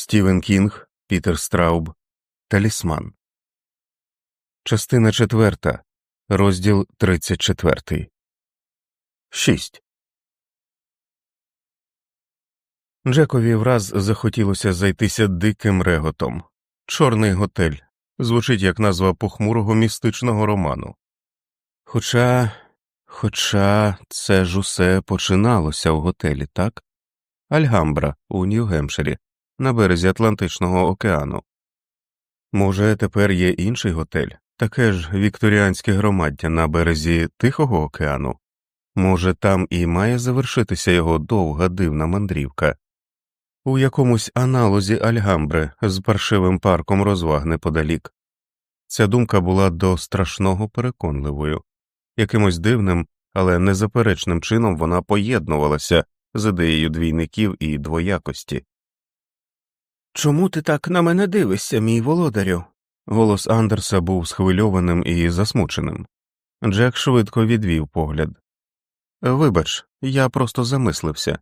Стівен Кінг, Пітер Страуб, Талісман. Частина четверта. Розділ тридцять четвертий. Шість. Джекові враз захотілося зайтися диким реготом. Чорний готель звучить як назва похмурого містичного роману. Хоча, хоча це ж усе починалося в готелі, так? Альгамбра у Нью-Гемпширі, на березі Атлантичного океану. Може, тепер є інший готель, таке ж вікторіанське громаддя на березі Тихого океану? Може, там і має завершитися його довга дивна мандрівка, у якомусь аналозі Альгамбри з паршивим парком розваг неподалік. Ця думка була до страшного переконливою, якимось дивним, але незаперечним чином вона поєднувалася з ідеєю двійників і двоякості. Чому ти так на мене дивишся, мій володарю? Голос Андерса був схвильованим і засмученим. Джек швидко відвів погляд. Вибач, я просто замислився.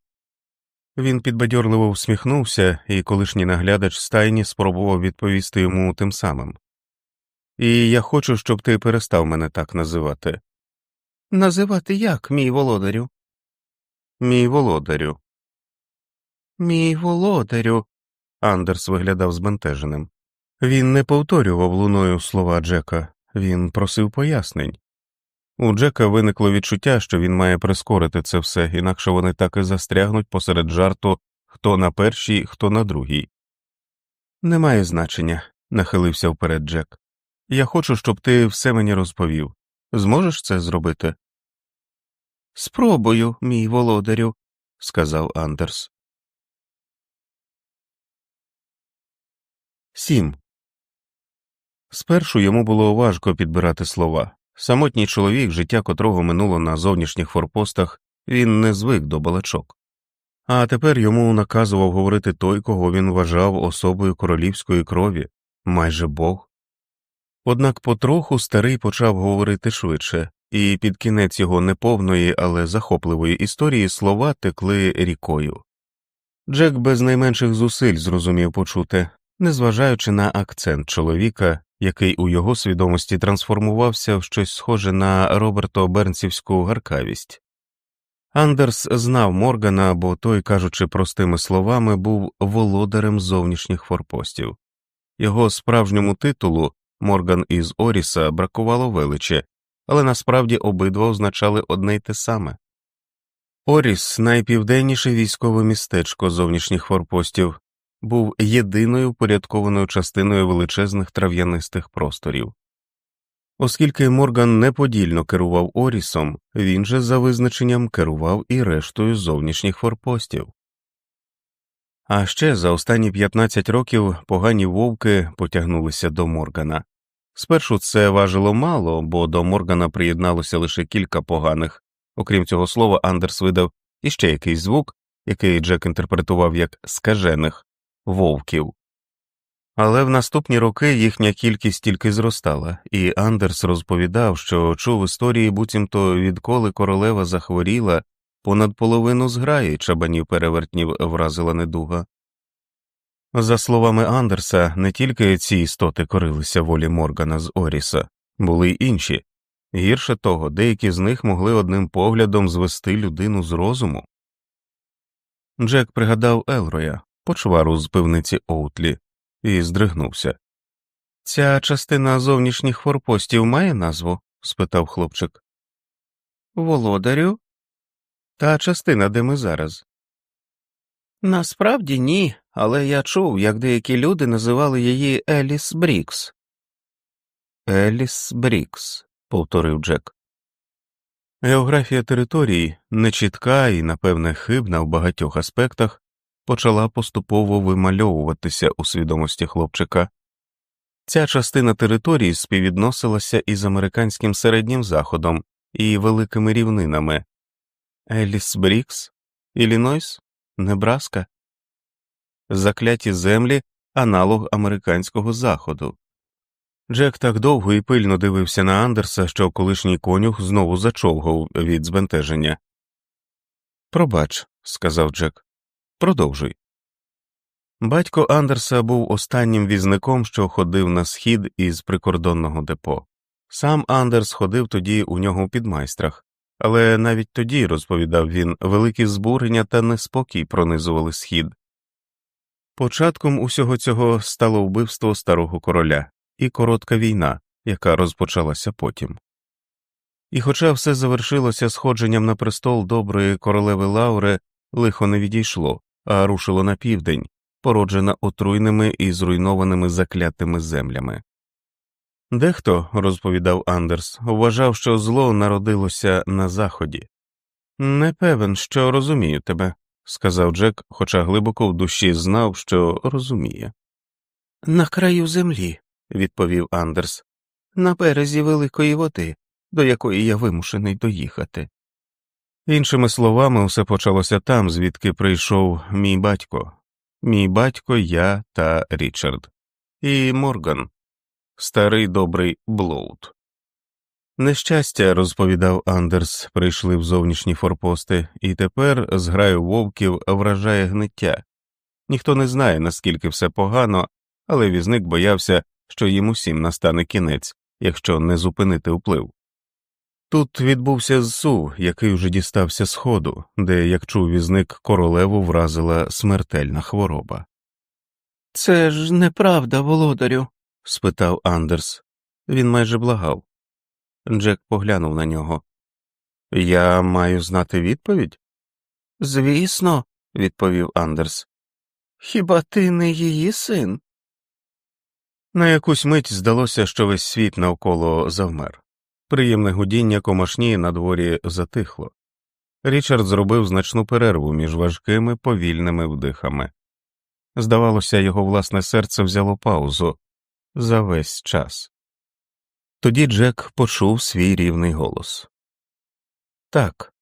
Він підбадьорливо всміхнувся, і колишній наглядач стайні спробував відповісти йому тим самим. І я хочу, щоб ти перестав мене так називати. Називати як, мій володарю? Мій володарю. Мій володарю. Андерс виглядав збентеженим. Він не повторював луною слова Джека, він просив пояснень. У Джека виникло відчуття, що він має прискорити це все, інакше вони так і застрягнуть посеред жарту хто на першій, хто на другій. Немає значення, нахилився вперед Джек. Я хочу, щоб ти все мені розповів. Зможеш це зробити? Спробую, мій володарю, сказав Андерс. Сім. Спершу йому було важко підбирати слова. Самотній чоловік, життя котрого минуло на зовнішніх форпостах, він не звик до балачок. А тепер йому наказував говорити той, кого він вважав особою королівської крові, майже бог. Однак потроху старий почав говорити швидше, і під кінець його неповної, але захопливої історії слова текли рікою. Джек без найменших зусиль зрозумів почуте, незважаючи на акцент чоловіка, який у його свідомості трансформувався в щось схоже на Роберто Бернсівську гаркавість. Андерс знав Моргана, бо той, кажучи простими словами, був володарем зовнішніх форпостів. Його справжньому титулу Морган із Оріса бракувало величе, але насправді обидва означали одне й те саме. Оріс найпівденніше військове містечко зовнішніх форпостів, був єдиною порядкованою частиною величезних трав'янистих просторів. Оскільки Морган неподільно керував Орісом, він же за визначенням керував і рештою зовнішніх форпостів. А ще за останні 15 років погані вовки потягнулися до Моргана. Спершу це важило мало, бо до Моргана приєдналося лише кілька поганих, окрім цього слова, Андерс видав іще якийсь звук, який Джек інтерпретував як скажених, вовків. Але в наступні роки їхня кількість тільки зростала, і Андерс розповідав, що чув історії, буцімто відколи королева захворіла, понад половину зграї чабанів перевертнів вразила недуга. За словами Андерса, не тільки ці істоти корилися волі Моргана з Оріса, були й інші, гірше того, деякі з них могли одним поглядом звести людину з розуму. Джек пригадав Елроя, почвару з пивниці Оутлі, і здригнувся. Ця частина зовнішніх форпостів має назву? спитав хлопчик. Володарю? Та частина, де ми зараз. Насправді ні, але я чув, як деякі люди називали її Еліс Брікс. Еліс Брікс, повторив Джек. Географія території нечітка і, напевне, хибна в багатьох аспектах, почала поступово вимальовуватися у свідомості хлопчика. Ця частина території співвідносилася із американським середнім заходом і великими рівнинами Еліс Брікс, Іллінойс, Небраска, закляті землі, аналог американського заходу. Джек так довго і пильно дивився на Андерса, що колишній конюх знову зачовгав від збентеження. Пробач, сказав Джек. Продовжуй. Батько Андерса був останнім візником, що ходив на схід із прикордонного депо. Сам Андерс ходив тоді у нього у підмайстрах, але навіть тоді, розповідав він, великі збурення та неспокій пронизували схід. Початком усього цього стало вбивство старого короля і коротка війна, яка розпочалася потім. І, хоча все завершилося сходженням на престол доброї королеви Лаури, лихо не відійшло, а рушило на південь, породжена отруйними і зруйнованими заклятими землями. Дехто, розповідав Андерс, вважав, що зло народилося на заході. Не певен, що розумію тебе, сказав Джек, хоча глибоко в душі знав, що розуміє. На краю землі, відповів Андерс, на березі великої води, до якої я вимушений доїхати. Іншими словами, все почалося там, звідки прийшов мій батько, мій батько, я та Річард, і Морган, старий добрий Блоуд. Нещастя, розповідав Андерс, прийшли в зовнішні форпости, і тепер зграю вовків вражає гниття. Ніхто не знає, наскільки все погано, але візник боявся, що їм усім настане кінець, якщо не зупинити вплив. Тут відбувся зсув, який вже дістався сходу, де, як чув візник, королеву вразила смертельна хвороба. Це ж неправда, володарю? спитав Андерс. Він майже благав. Джек поглянув на нього. Я маю знати відповідь? Звісно, відповів Андерс. Хіба ти не її син? На якусь мить здалося, що весь світ навколо завмер. Приємне гудіння комашні на дворі затихло. Річард зробив значну перерву між важкими повільними вдихами. Здавалося, його власне серце взяло паузу за весь час. Тоді Джек почув свій рівний голос Так,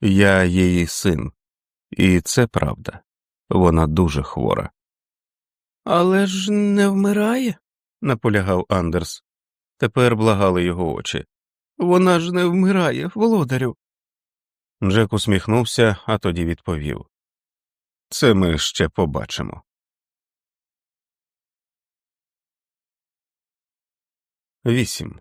я її син, і це правда, вона дуже хвора. Але ж не вмирає, наполягав Андерс. Тепер благали його очі. Вона ж не вмирає, володарю. Джек усміхнувся, а тоді відповів Це ми ще побачимо. Вісім.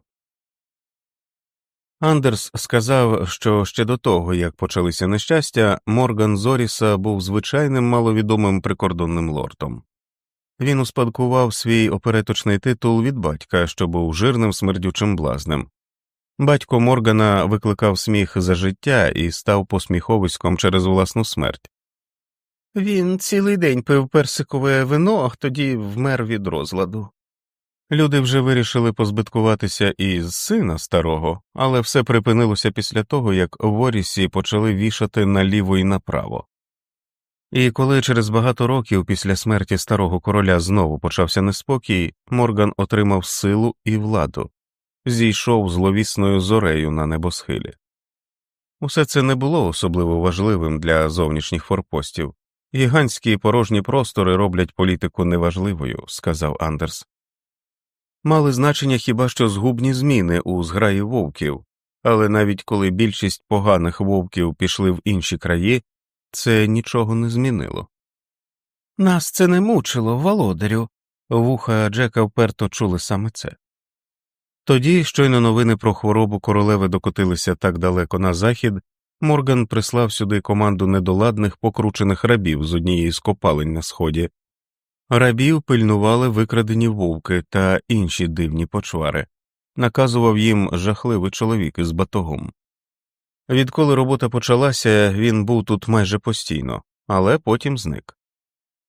Андерс сказав, що ще до того, як почалися нещастя, Морган Зоріса був звичайним маловідомим прикордонним лордом. Він успадкував свій опереточний титул від батька, що був жирним смердючим блазнем. Батько Моргана викликав сміх за життя і став посміховиськом через власну смерть. Він цілий день пив персикове вино, а тоді вмер від розладу. Люди вже вирішили позбиткуватися і з сина старого, але все припинилося після того, як Ворісі почали вішати наліво і направо. І коли через багато років після смерті старого короля знову почався неспокій, Морган отримав силу і владу, зійшов зловісною зорею на небосхилі. Усе це не було особливо важливим для зовнішніх форпостів. Гігантські порожні простори роблять політику неважливою, сказав Андерс. Мали значення хіба що згубні зміни у зграї вовків, але навіть коли більшість поганих вовків пішли в інші краї, це нічого не змінило. Нас це не мучило, володарю. Вуха Джека вперто чули саме це. Тоді, щойно новини про хворобу королеви докотилися так далеко на захід, Морган прислав сюди команду недоладних покручених рабів з однієї з копалень на сході. Рабів пильнували викрадені вовки та інші дивні почвари, наказував їм жахливий чоловік із батогом. Відколи робота почалася, він був тут майже постійно, але потім зник.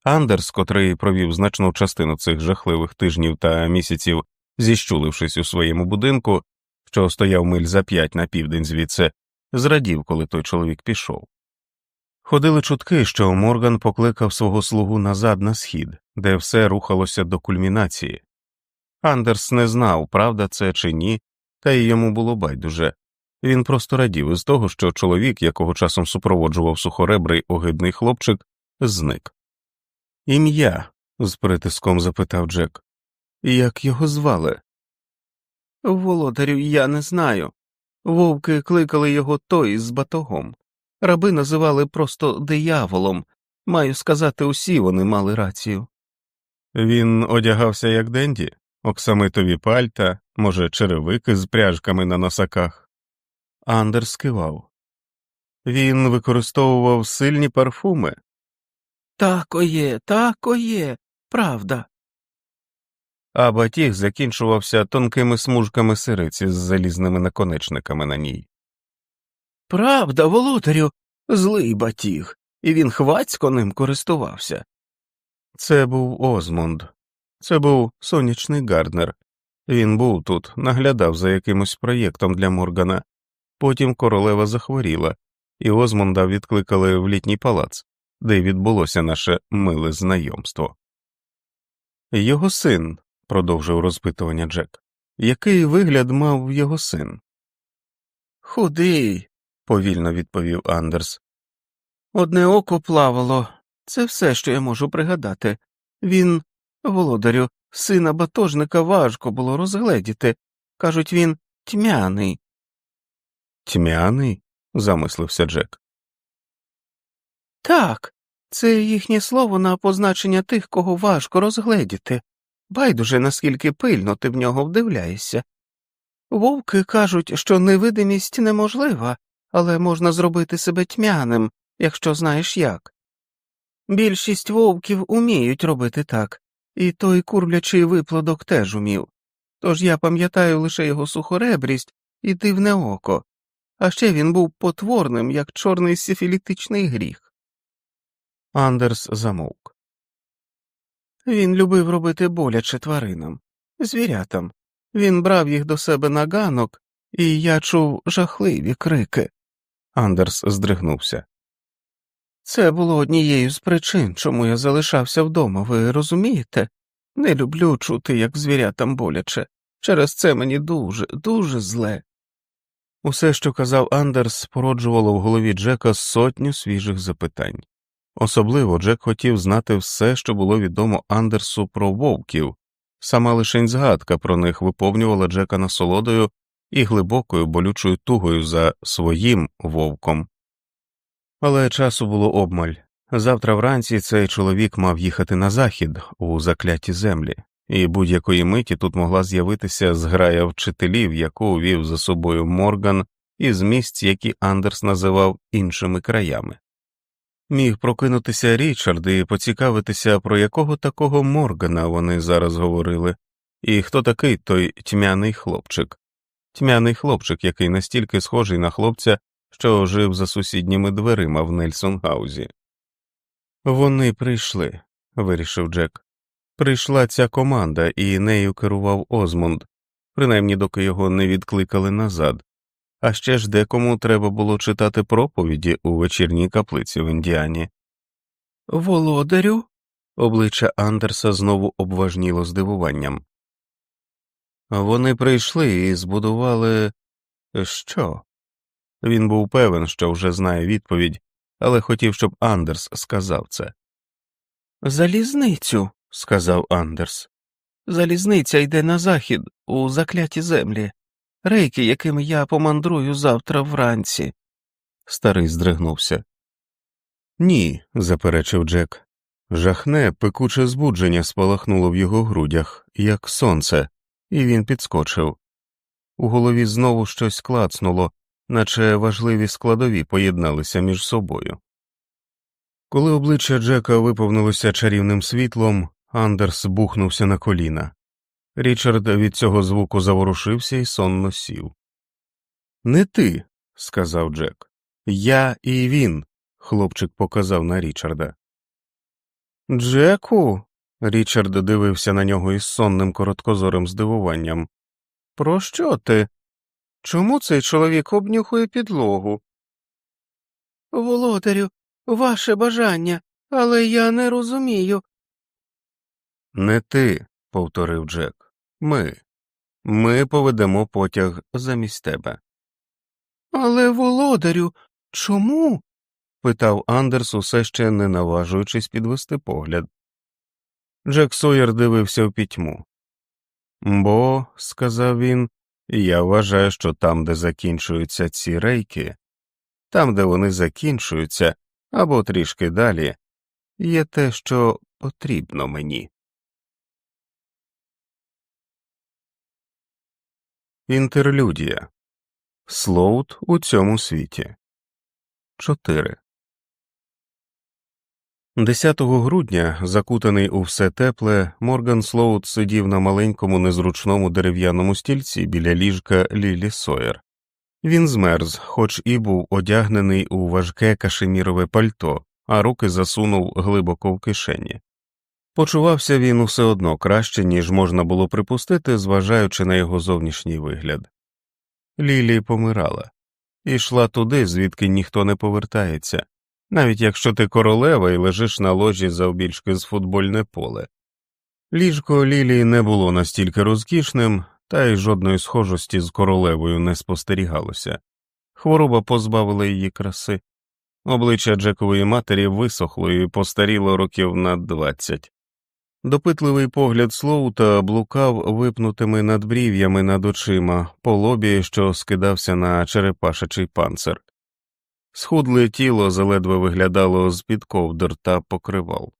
Андерс, котрий провів значну частину цих жахливих тижнів та місяців, зіщулившись у своєму будинку, що стояв миль за п'ять на південь звідси, зрадів, коли той чоловік пішов. Ходили чутки, що Морган покликав свого слугу назад на схід, де все рухалося до кульмінації. Андерс не знав, правда це чи ні, та й йому було байдуже. Він просто радів із того, що чоловік, якого часом супроводжував сухоребрий огидний хлопчик, зник. Ім'я? з притиском запитав Джек. Як його звали? Володарю, я не знаю. Вовки кликали його той з батогом. Раби називали просто дияволом. Маю сказати, усі вони мали рацію. Він одягався як Денді, оксамитові пальта, може, черевики з пряжками на носаках. Андерс кивав. Він використовував сильні парфуми. Так є, так є, правда. А батіг закінчувався тонкими смужками сириці з залізними наконечниками на ній. Правда, володарю, злий батіг, і він хвацько ним користувався. Це був Озмунд, це був сонячний Гарднер. Він був тут, наглядав за якимось проєктом для Моргана. Потім королева захворіла, і Озмунда відкликали в літній палац, де й відбулося наше миле знайомство. Його син, продовжив розпитування Джек, який вигляд мав його син? Худий, повільно відповів Андерс. одне око плавало. Це все, що я можу пригадати. Він, володарю, сина батожника важко було розгледіти. Кажуть, він тьмяний. Тьмяний? замислився Джек. Так, це їхнє слово на позначення тих, кого важко розгледіти. Байдуже, наскільки пильно ти в нього вдивляєшся. Вовки кажуть, що невидимість неможлива, але можна зробити себе тьмяним, якщо знаєш як. Більшість вовків уміють робити так, і той курлячий виплодок теж умів. Тож я пам'ятаю лише його сухоребрість і дивне око, а ще він був потворним, як чорний сифілітичний гріх. Андерс замовк. Він любив робити боляче тваринам, звірятам. Він брав їх до себе на ганок, і я чув жахливі крики. Андерс здригнувся. Це було однією з причин, чому я залишався вдома, ви розумієте? Не люблю чути, як звірятам боляче. Через це мені дуже, дуже зле. Усе, що казав Андерс, породжувало в голові Джека сотню свіжих запитань. Особливо Джек хотів знати все, що було відомо Андерсу про вовків, сама лишень згадка про них виповнювала Джека насолодою і глибокою болючою тугою за своїм вовком. Але часу було обмаль. Завтра вранці цей чоловік мав їхати на захід у закляті землі, і будь-якої миті тут могла з'явитися зграя вчителів, яку вів за собою Морган із місць, які Андерс називав іншими краями. Міг прокинутися Річард і поцікавитися, про якого такого Моргана вони зараз говорили, і хто такий той тьмяний хлопчик, тьмяний хлопчик, який настільки схожий на хлопця, що жив за сусідніми дверима в Нельсонгаузі. Вони прийшли, вирішив Джек. Прийшла ця команда, і нею керував Озмунд, принаймні доки його не відкликали назад, а ще ж декому треба було читати проповіді у вечірній каплиці в Індіані. Володарю? Обличчя Андерса знову обважніло здивуванням. Вони прийшли і збудували що? Він був певен, що вже знає відповідь, але хотів, щоб Андерс сказав це. Залізницю, Сказав Андерс. залізниця йде на захід, у закляті землі, рейки, якими я помандрую завтра вранці. Старий здригнувся. Ні, заперечив Джек. Жахне, пекуче збудження спалахнуло в його грудях, як сонце, і він підскочив. У голові знову щось клацнуло, наче важливі складові поєдналися між собою. Коли обличчя Джека виповнилося чарівним світлом, Андерс бухнувся на коліна. Річард від цього звуку заворушився і сонно сів. Не ти, сказав Джек. Я і він, хлопчик показав на Річарда. Джеку. Річард дивився на нього із сонним короткозорим здивуванням. Про що ти? Чому цей чоловік обнюхує підлогу? Володарю, ваше бажання, але я не розумію. Не ти, повторив Джек. Ми. Ми поведемо потяг замість тебе. Але, володарю, чому? питав Андерс, усе ще не наважуючись підвести погляд. Джек Сойер дивився в пітьму. Бо, сказав він, я вважаю, що там, де закінчуються ці рейки, там, де вони закінчуються, або трішки далі, є те, що потрібно мені. Інтерлюдія Слоут у цьому світі 4. 10 грудня, закутаний у все тепле, Морган Слоут сидів на маленькому незручному дерев'яному стільці біля ліжка Лілі Сойер. Він змерз, хоч і був одягнений у важке кашемірове пальто, а руки засунув глибоко в кишені. Почувався він усе одно краще, ніж можна було припустити, зважаючи на його зовнішній вигляд. Лілі помирала, і йшла туди, звідки ніхто не повертається, навіть якщо ти королева і лежиш на ложі завбільшки з футбольне поле. Ліжко Лілії не було настільки розкішним, та й жодної схожості з королевою не спостерігалося. Хвороба позбавила її краси. Обличчя Джекової матері висохло і постаріло років на двадцять. Допитливий погляд Слоута блукав випнутими надбрів'ями над очима по лобі, що скидався на черепашачий панцир. Схудле тіло заледве виглядало з під ковдр та покривал.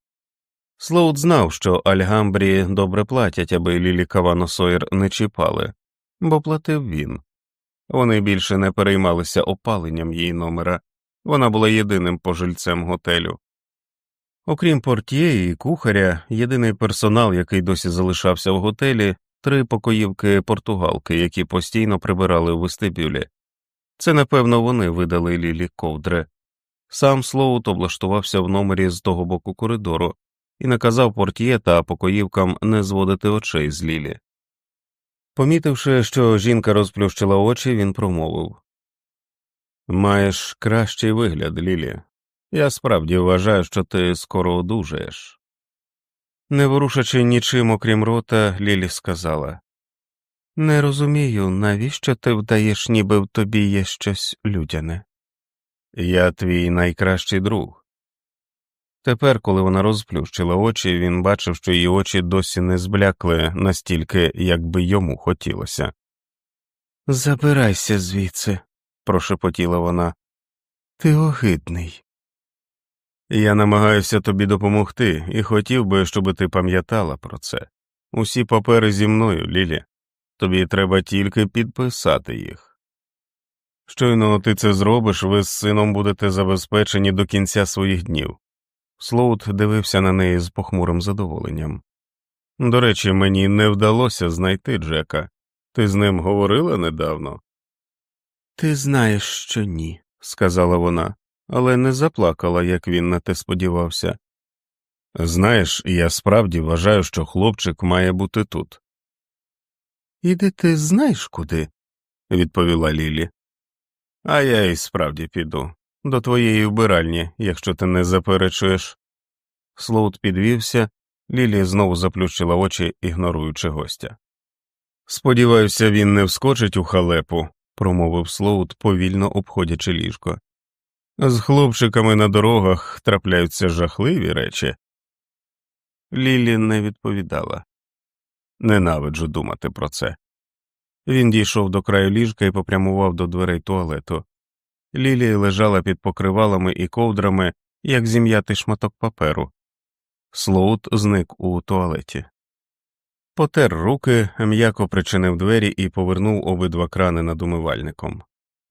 Слоут знав, що Альгамбрі добре платять, аби Лілі Кавано Сойер не чіпали, бо платив він. Вони більше не переймалися опаленням її номера, вона була єдиним пожильцем готелю. Окрім портьє і кухаря, єдиний персонал, який досі залишався в готелі, три покоївки португалки, які постійно прибирали у вестибюлі. Це, напевно, вони видали Лілі ковдри. Сам Слоут облаштувався в номері з того боку коридору і наказав портьє та покоївкам не зводити очей з Лілі. Помітивши, що жінка розплющила очі, він промовив Маєш кращий вигляд, Лілі. Я справді вважаю, що ти скоро одужаєш. Не ворушачи нічим, окрім рота, Лілі сказала Не розумію, навіщо ти вдаєш, ніби в тобі є щось людяне. Я твій найкращий друг. Тепер, коли вона розплющила очі, він бачив, що її очі досі не зблякли настільки, як би йому хотілося. Забирайся звідси, прошепотіла вона. Ти огидний. Я намагаюся тобі допомогти і хотів би, щоб ти пам'ятала про це. Усі папери зі мною, Лілі, тобі треба тільки підписати їх. Щойно ти це зробиш, ви з сином будете забезпечені до кінця своїх днів. Слоут дивився на неї з похмурим задоволенням. До речі, мені не вдалося знайти Джека. Ти з ним говорила недавно? Ти знаєш, що ні, сказала вона але не заплакала, як він на те сподівався. Знаєш, я справді вважаю, що хлопчик має бути тут. Іди ти знаєш куди? відповіла Лілі. А я і справді піду. До твоєї вбиральні, якщо ти не заперечуєш. Слоут підвівся, Лілі знову заплющила очі, ігноруючи гостя. Сподіваюся, він не вскочить у халепу, промовив Слоут, повільно обходячи ліжко. З хлопчиками на дорогах трапляються жахливі речі. Лілі не відповідала. Ненавиджу думати про це. Він дійшов до краю ліжка і попрямував до дверей туалету. Лілі лежала під покривалами і ковдрами, як зім'ятий шматок паперу. Слоут зник у туалеті. Потер руки, м'яко причинив двері і повернув обидва крани над умивальником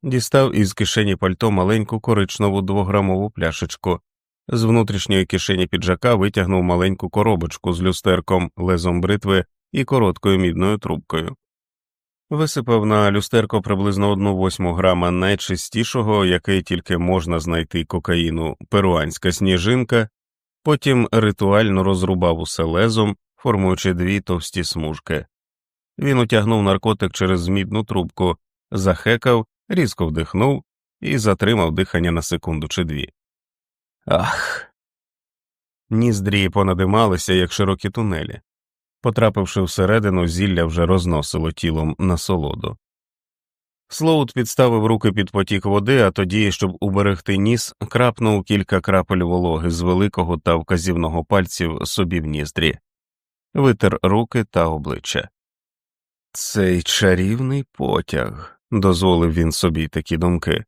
дістав із кишені пальто маленьку коричневу двограмову пляшечку, з внутрішньої кишені піджака витягнув маленьку коробочку з люстерком, лезом бритви і короткою мідною трубкою. Висипав на люстерко приблизно одну восьму грама найчистішого, який тільки можна знайти кокаїну, перуанська сніжинка, потім ритуально розрубав усе лезом, формуючи дві товсті смужки. Він утягнув наркотик через мідну трубку, захекав різко вдихнув і затримав дихання на секунду чи дві. Ах. Ніздрі понадималися, як широкі тунелі. Потрапивши всередину, зілля вже розносило тілом насолоду. Слоут підставив руки під потік води, а тоді, щоб уберегти ніс, крапнув кілька крапель вологи з великого та вказівного пальців собі в ніздрі, витер руки та обличчя. Цей чарівний потяг дозволив він собі такі думки.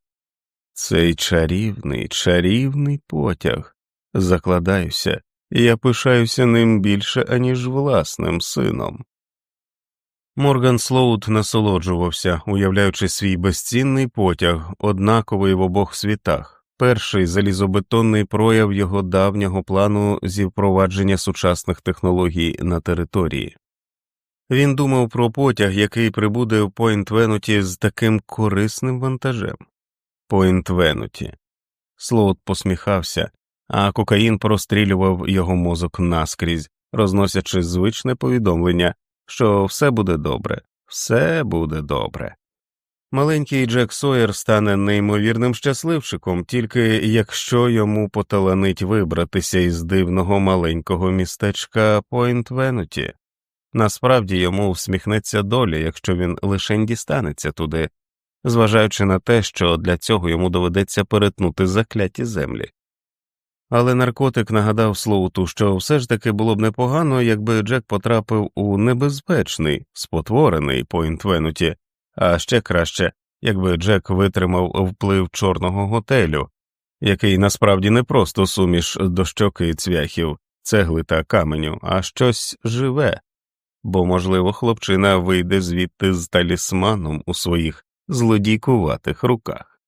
Цей чарівний, чарівний потяг. Закладаюся, я пишаюся ним більше, аніж власним сином. Морган Слоут насолоджувався, уявляючи свій безцінний потяг, однаковий в обох світах, перший залізобетонний прояв його давнього плану зі впровадження сучасних технологій на території. Він думав про потяг, який прибуде в Пойнт Венуті з таким корисним вантажем. Пойнт Венуті. Слоут посміхався, а кокаїн прострілював його мозок наскрізь, розносячи звичне повідомлення, що все буде добре, все буде добре. Маленький Джек Сойер стане неймовірним щасливчиком, тільки якщо йому поталанить вибратися із дивного маленького містечка Пойнт Венуті. Насправді йому всміхнеться доля, якщо він лишень дістанеться туди, зважаючи на те, що для цього йому доведеться перетнути закляті землі. Але наркотик нагадав Слоуту, що все ж таки було б непогано, якби Джек потрапив у небезпечний, спотворений Пойнт Венуті, а ще краще, якби Джек витримав вплив чорного готелю, який насправді не просто суміш дощоки і цвяхів, цегли та каменю, а щось живе, бо, можливо, хлопчина вийде звідти з талісманом у своїх злодійкуватих руках.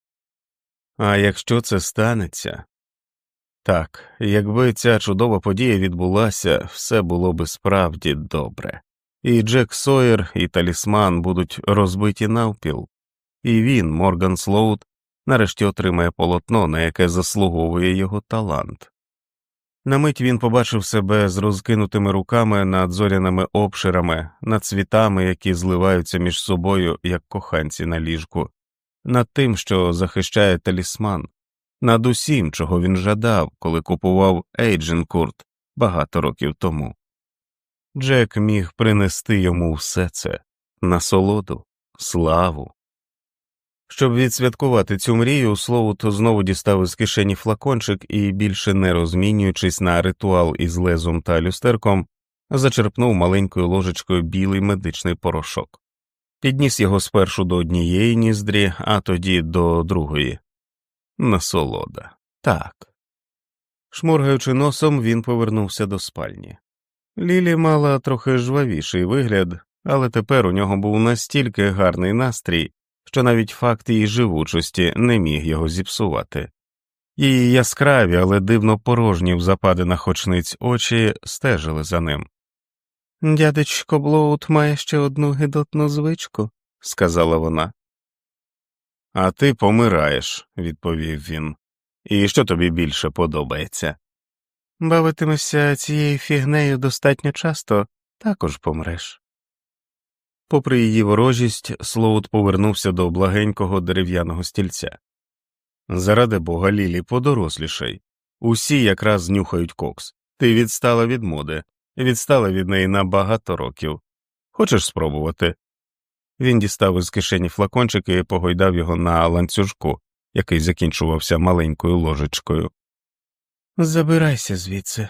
А якщо це станеться. Так, якби ця чудова подія відбулася, все було би справді добре, і Джек Сойер, і талісман будуть розбиті навпіл, і він, Морган Слоут, нарешті отримає полотно, на яке заслуговує його талант. На мить він побачив себе з розкинутими руками над зоряними обширами, над цвітами, які зливаються між собою, як коханці на ліжку, над тим, що захищає талісман, над усім, чого він жадав, коли купував Ейдженкурт багато років тому. Джек міг принести йому все це насолоду, славу. Щоб відсвяткувати цю мрію, Слоут знову дістав із кишені флакончик і, більше не розмінюючись на ритуал із лезом та люстерком, зачерпнув маленькою ложечкою білий медичний порошок, підніс його спершу до однієї ніздрі, а тоді до другої. Насолода. Так. Шморгаючи носом, він повернувся до спальні. Лілі мала трохи жвавіший вигляд, але тепер у нього був настільки гарний настрій, що навіть факт її живучості не міг його зіпсувати. Її яскраві, але дивно порожні в западинах очниць очі стежили за ним. Дядечко Блоут має ще одну гидотну звичку, сказала вона. А ти помираєш, відповів він. І що тобі більше подобається? Бавитимешся цією фігнею достатньо часто, також помреш. Попри її ворожість, Слоут повернувся до благенького дерев'яного стільця. Заради бога, Лілі, подорослішай. Усі якраз нюхають кокс. Ти відстала від моди, відстала від неї на багато років. Хочеш спробувати? Він дістав із кишені флакончик і погойдав його на ланцюжку, який закінчувався маленькою ложечкою. Забирайся звідси.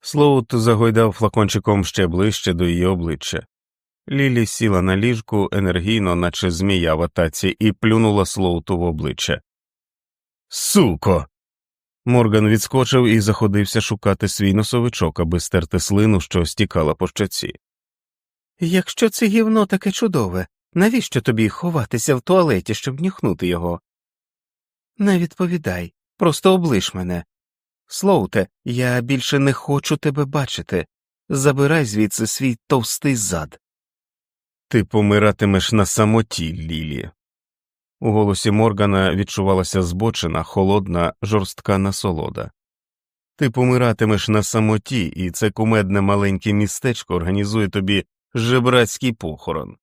Слоут загойдав флакончиком ще ближче до її обличчя. Лілі сіла на ліжку енергійно, наче змія в атаці, і плюнула Слоуту в обличчя. Суко. Морган відскочив і заходився шукати свій носовичок, аби стерти слину, що стікала по щоці. Якщо це гівно таке чудове, навіщо тобі ховатися в туалеті, щоб нюхнути його? Не відповідай, просто облиш мене. Слоуте, я більше не хочу тебе бачити. Забирай звідси свій товстий зад. Ти помиратимеш на самоті, Лілі. У голосі Моргана відчувалася збочена, холодна, жорстка насолода. Ти помиратимеш на самоті, і це кумедне маленьке містечко організує тобі жебрацький похорон.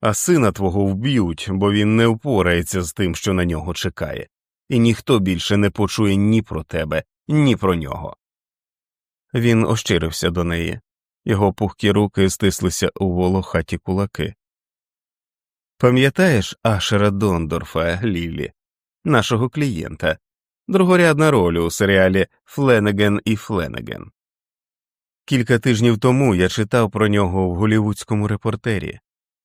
А сина твого вб'ють, бо він не впорається з тим, що на нього чекає, і ніхто більше не почує ні про тебе, ні про нього. Він ощирився до неї. Його пухкі руки стислися у волохаті кулаки. Пам'ятаєш Ашера Дондорфа, Лілі, нашого клієнта, другорядна роль у серіалі Фленеген і Фленеген. Кілька тижнів тому я читав про нього в голівудському репортері,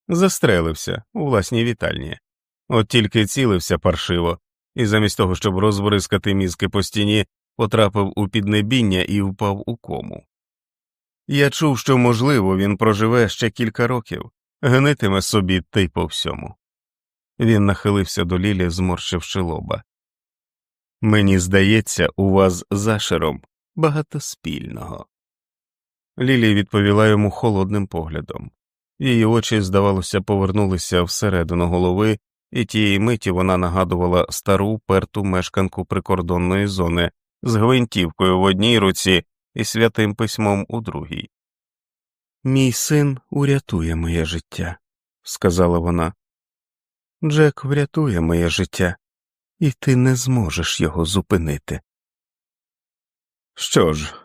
застрелився у власній вітальні, от тільки цілився паршиво, і замість того, щоб розбризкати мізки по стіні, потрапив у піднебіння і впав у кому. Я чув, що, можливо, він проживе ще кілька років, гнитиме собі та й по всьому. Він нахилився до Лілі, зморщивши лоба. Мені здається, у вас за шером багато спільного. Лілі відповіла йому холодним поглядом. Її очі, здавалося, повернулися всередину голови, і тієї миті вона нагадувала стару перту мешканку прикордонної зони з гвинтівкою в одній руці і святим письмом у другій. Мій син урятує моє життя, сказала вона. Джек врятує моє життя, і ти не зможеш його зупинити. Що ж,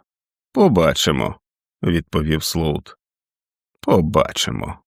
побачимо, відповів Слоут. Побачимо.